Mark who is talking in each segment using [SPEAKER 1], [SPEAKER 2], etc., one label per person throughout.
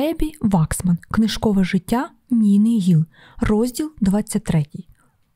[SPEAKER 1] Ебі Ваксман. Книжкове життя Ніни Гіл, розділ 23,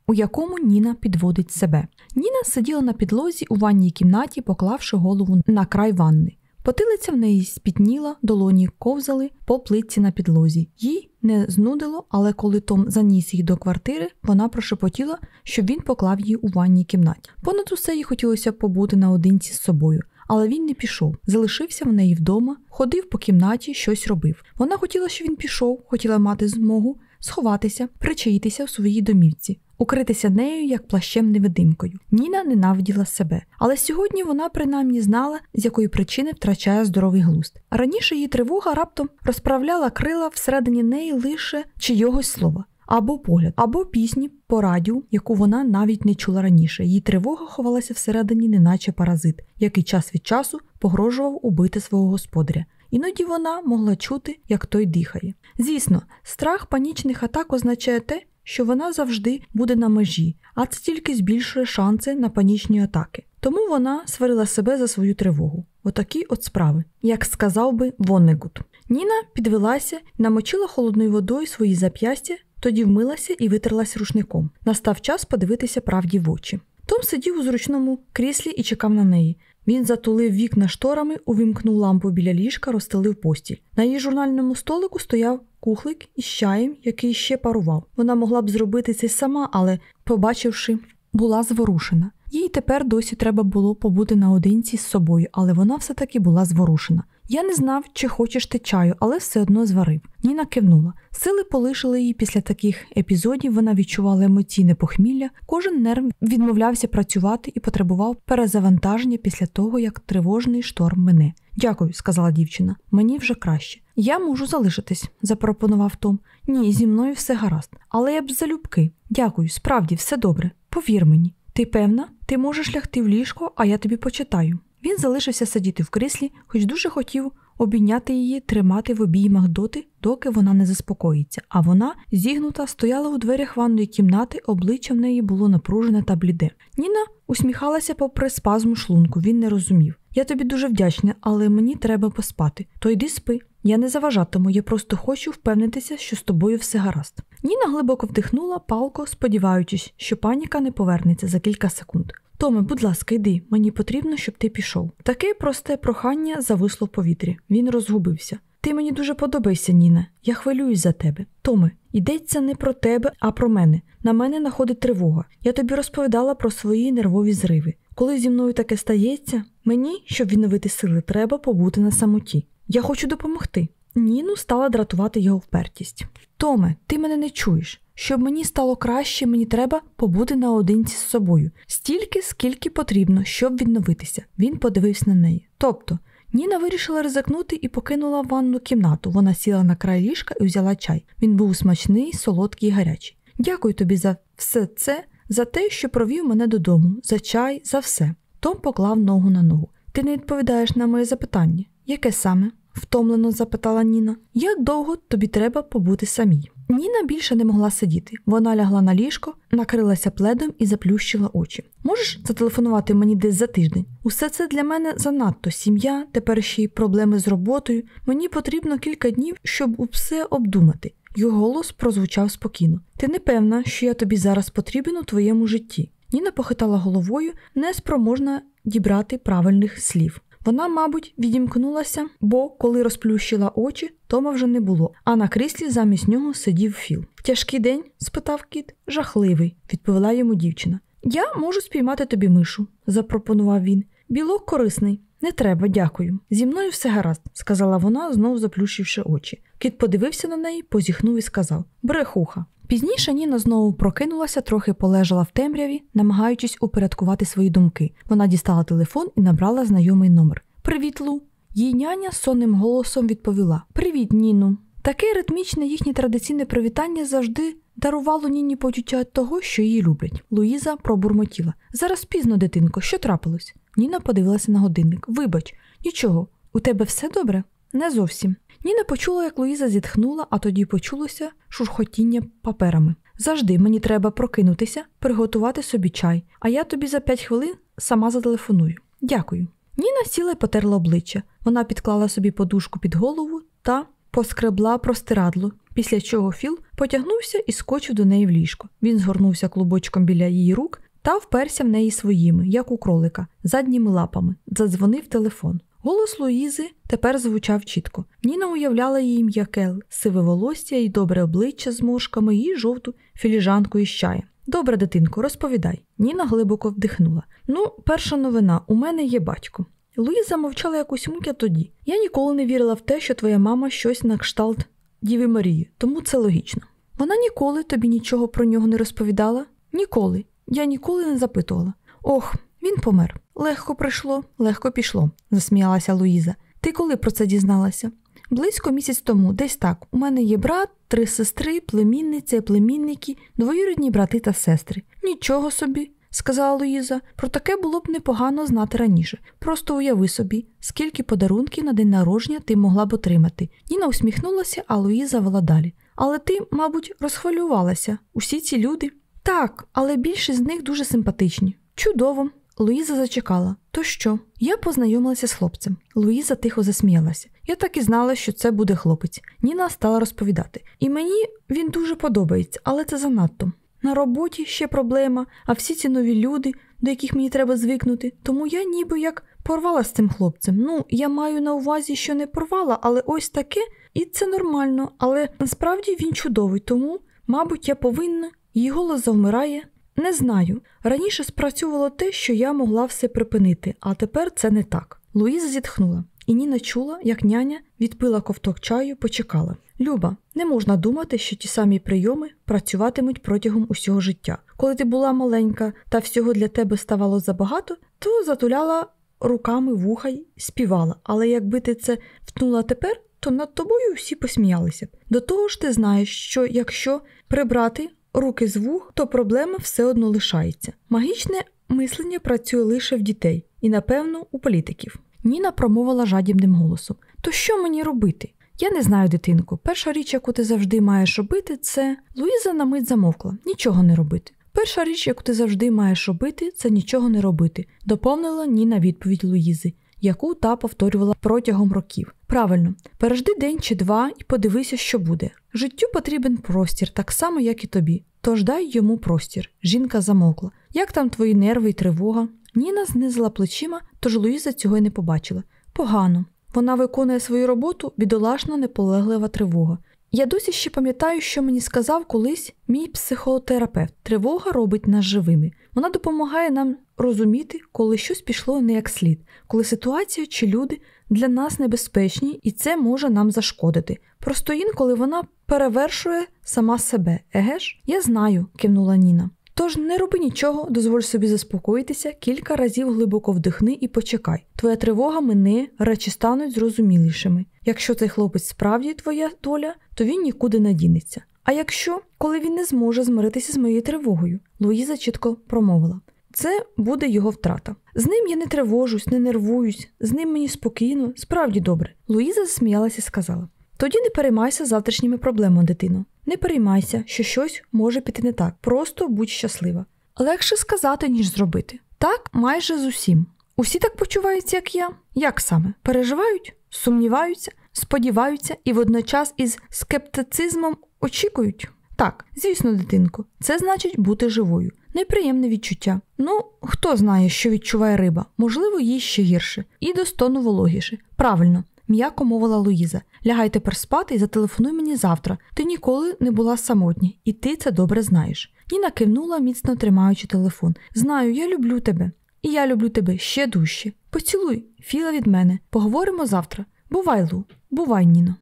[SPEAKER 1] у якому Ніна підводить себе. Ніна сиділа на підлозі у ванній кімнаті, поклавши голову на край ванни. Потилиця в неї спітніла, долоні ковзали по плитці на підлозі. Її не знудило, але коли Том заніс її до квартири, вона прошепотіла, щоб він поклав її у ванній кімнаті. Понад усе їй хотілося побути наодинці з собою. Але він не пішов, залишився в неї вдома, ходив по кімнаті, щось робив. Вона хотіла, щоб він пішов, хотіла мати змогу сховатися, причаїтися в своїй домівці, укритися нею як плащем невидимкою. Ніна ненавиділа себе, але сьогодні вона принаймні знала, з якої причини втрачає здоровий глузд. Раніше її тривога раптом розправляла крила всередині неї лише чийогось слова. Або погляд, або пісні по радіо, яку вона навіть не чула раніше. Її тривога ховалася всередині, неначе паразит, який час від часу погрожував убити свого господаря. Іноді вона могла чути, як той дихає. Звісно, страх панічних атак означає те, що вона завжди буде на межі, а це тільки збільшує шанси на панічні атаки. Тому вона сварила себе за свою тривогу. Отакі от справи, як сказав би Воннегут. Ніна підвелася намочила холодною водою свої зап'ястя, тоді вмилася і витерлась рушником. Настав час подивитися правді в очі. Том сидів у зручному кріслі і чекав на неї. Він затулив вікна шторами, увімкнув лампу біля ліжка, розстелив постіль. На її журнальному столику стояв кухлик із чаєм, який ще парував. Вона могла б зробити це сама, але, побачивши, була зворушена. Їй тепер досі треба було побути наодинці з собою, але вона все таки була зворушена. Я не знав, чи хочеш ти чаю, але все одно зварив. Ніна кивнула. Сили полишили її після таких епізодів. Вона відчувала емоційне похмілля. Кожен нерв відмовлявся працювати і потребував перезавантаження після того, як тривожний шторм мине. Дякую, сказала дівчина. Мені вже краще. Я можу залишитись, запропонував Том. Ні, зі мною все гаразд. Але я б залюбки. Дякую, справді, все добре. Повір мені. Ти певна, ти можеш лягти в ліжко, а я тобі почитаю. Він залишився сидіти в кріслі, хоч дуже хотів обійняти її, тримати в обіймах доти, доки вона не заспокоїться, а вона, зігнута, стояла у дверях ванної кімнати, обличчя в неї було напружене та бліде. Ніна усміхалася попри спазм шлунку, він не розумів. Я тобі дуже вдячна, але мені треба поспати. То йди спи. Я не заважатиму, я просто хочу впевнитися, що з тобою все гаразд. Ніна глибоко вдихнула палко, сподіваючись, що паніка не повернеться за кілька секунд. Томе, будь ласка, йди, мені потрібно, щоб ти пішов. Таке просте прохання зависло в повітрі. Він розгубився. Ти мені дуже подобаєшся, Ніна. Я хвилююсь за тебе. Томе, йдеться не про тебе, а про мене. На мене находить тривога. Я тобі розповідала про свої нервові зриви. Коли зі мною таке стається, мені, щоб відновити сили, треба побути на самоті. Я хочу допомогти. Ніну стала дратувати його впертість. Томе, ти мене не чуєш. Щоб мені стало краще, мені треба побути наодинці з собою, стільки, скільки потрібно, щоб відновитися. Він подивився на неї. Тобто, Ніна вирішила ризикнути і покинула ванну кімнату. Вона сіла на край ліжка і взяла чай. Він був смачний, солодкий і гарячий. Дякую тобі за все це, за те, що провів мене додому, за чай, за все. Том поклав ногу на ногу. Ти не відповідаєш на моє запитання. Яке саме? втомлено запитала Ніна. Як довго тобі треба побути самій? Ніна більше не могла сидіти. Вона лягла на ліжко, накрилася пледом і заплющила очі. Можеш зателефонувати мені десь за тиждень? Усе це для мене занадто сім'я, тепер ще й проблеми з роботою. Мені потрібно кілька днів, щоб все обдумати. Його голос прозвучав спокійно. Ти не певна, що я тобі зараз потрібен у твоєму житті. Ніна похитала головою, неспроможна дібрати правильних слів. Вона, мабуть, відімкнулася, бо коли розплющила очі, Тома вже не було, а на кріслі замість нього сидів Філ. Тяжкий день? спитав кіт. Жахливий, відповіла йому дівчина. Я можу спіймати тобі мишу, запропонував він. Білок корисний. Не треба, дякую. Зі мною все гаразд, сказала вона, знову заплющивши очі. Кіт подивився на неї, позіхнув і сказав Брехуха. Пізніше Ніна знову прокинулася, трохи полежала в темряві, намагаючись упорядкувати свої думки. Вона дістала телефон і набрала знайомий номер. Привіт, Лу. Її няня сонним голосом відповіла: Привіт, Ніну. Таке ритмічне їхнє традиційне привітання завжди дарувало Ніні почуття того, що її люблять. Луїза пробурмотіла. Зараз пізно, дитинко, що трапилось? Ніна подивилася на годинник. Вибач, нічого, у тебе все добре? Не зовсім. Ніна почула, як Луїза зітхнула, а тоді почулося шурхотіння паперами. Завжди мені треба прокинутися, приготувати собі чай, а я тобі за п'ять хвилин сама зателефоную. Дякую. Ніна сіла й потерла обличчя. Вона підклала собі подушку під голову та поскребла простирадло, після чого Філ потягнувся і скочив до неї в ліжко. Він згорнувся клубочком біля її рук та вперся в неї своїми, як у кролика, задніми лапами, задзвонив телефон. Голос Луїзи тепер звучав чітко. Ніна уявляла її м'яке, сиве волосся і добре обличчя з мошками і жовту філіжанку із чаєм. Добре, дитинко, розповідай. Ніна глибоко вдихнула. Ну, перша новина, у мене є батько. Луїза мовчала якусь а тоді. Я ніколи не вірила в те, що твоя мама щось на кшталт Діви Марії, тому це логічно. Вона ніколи тобі нічого про нього не розповідала? Ніколи. Я ніколи не запитувала. Ох, він помер. Легко прийшло, легко пішло, засміялася Луїза. Ти коли про це дізналася? Близько місяць тому, десь так. У мене є брат, три сестри, племінниця, племінники, двоюрідні брати та сестри. Нічого собі, сказала Луїза. Про таке було б непогано знати раніше. Просто уяви собі, скільки подарунків на день народження ти могла б отримати. Ніна усміхнулася, а Луїза вела далі. Але ти, мабуть, розхвилювалася. Усі ці люди. Так, але більшість з них дуже симпатичні. Чудово. Луїза зачекала. То що? Я познайомилася з хлопцем. Луїза тихо засміялася. Я так і знала, що це буде хлопець. Ніна стала розповідати. І мені він дуже подобається, але це занадто. На роботі ще проблема, а всі ці нові люди, до яких мені треба звикнути. Тому я ніби як порвала з цим хлопцем. Ну, я маю на увазі, що не порвала, але ось таке, і це нормально. Але насправді він чудовий, тому, мабуть, я повинна. Її голос завмирає. Не знаю. Раніше спрацювало те, що я могла все припинити, а тепер це не так. Луїза зітхнула, і Ніна чула, як няня відпила ковток чаю, почекала. Люба, не можна думати, що ті самі прийоми працюватимуть протягом усього життя. Коли ти була маленька та всього для тебе ставало забагато, то затуляла руками вуха й співала. Але якби ти це втнула тепер, то над тобою всі посміялися. До того ж, ти знаєш, що якщо прибрати руки з вух, то проблема все одно лишається. Магічне мислення працює лише в дітей і, напевно, у політиків. Ніна промовила жадібним голосом: То що мені робити? Я не знаю, дитинку. Перша річ, яку ти завжди маєш робити, це Луїза на мить замовкла нічого не робити. Перша річ, яку ти завжди маєш робити, це нічого не робити, доповнила Ніна відповідь Луїзи, яку та повторювала протягом років. Правильно, пережди день чи два і подивися, що буде. Життю потрібен простір, так само, як і тобі. Тож дай йому простір. Жінка замовкла. Як там твої нерви і тривога? Ніна знизила плечима, тож Луїза цього й не побачила. Погано. Вона виконує свою роботу, бідолашна, неполеглива тривога. Я досі ще пам'ятаю, що мені сказав колись мій психотерапевт. Тривога робить нас живими. Вона допомагає нам розуміти, коли щось пішло не як слід, коли ситуація чи люди для нас небезпечні, і це може нам зашкодити. Просто інколи вона перевершує сама себе. Еге ж? Я знаю, кивнула Ніна. Тож не роби нічого, дозволь собі заспокоїтися, кілька разів глибоко вдихни і почекай. Твоя тривога мине, речі стануть зрозумілішими. Якщо цей хлопець справді твоя доля, то він нікуди не дінеться. А якщо, коли він не зможе змиритися з моєю тривогою, Луїза чітко промовила. Це буде його втрата. З ним я не тривожусь, не нервуюсь, з ним мені спокійно, справді добре. Луїза засміялася і сказала: Тоді не переймайся завтрашніми проблемами, дитино. Не переймайся, що щось може піти не так. Просто будь щаслива. Легше сказати, ніж зробити. Так, майже з усім. Усі так почуваються, як я. Як саме? Переживають, сумніваються, сподіваються і водночас із скептицизмом очікують. Так, звісно, дитинко, це значить бути живою. Неприємне відчуття. Ну, хто знає, що відчуває риба, можливо, їй ще гірше, і до стону вологіше. Правильно, м'яко мовила Луїза. Лягай тепер спати і зателефонуй мені завтра. Ти ніколи не була самотня, і ти це добре знаєш. Ніна кивнула, міцно тримаючи телефон. Знаю, я люблю тебе. І я люблю тебе ще дужче. Поцілуй, Філа від мене. Поговоримо завтра. Бувай, Лу, бувай, Ніно.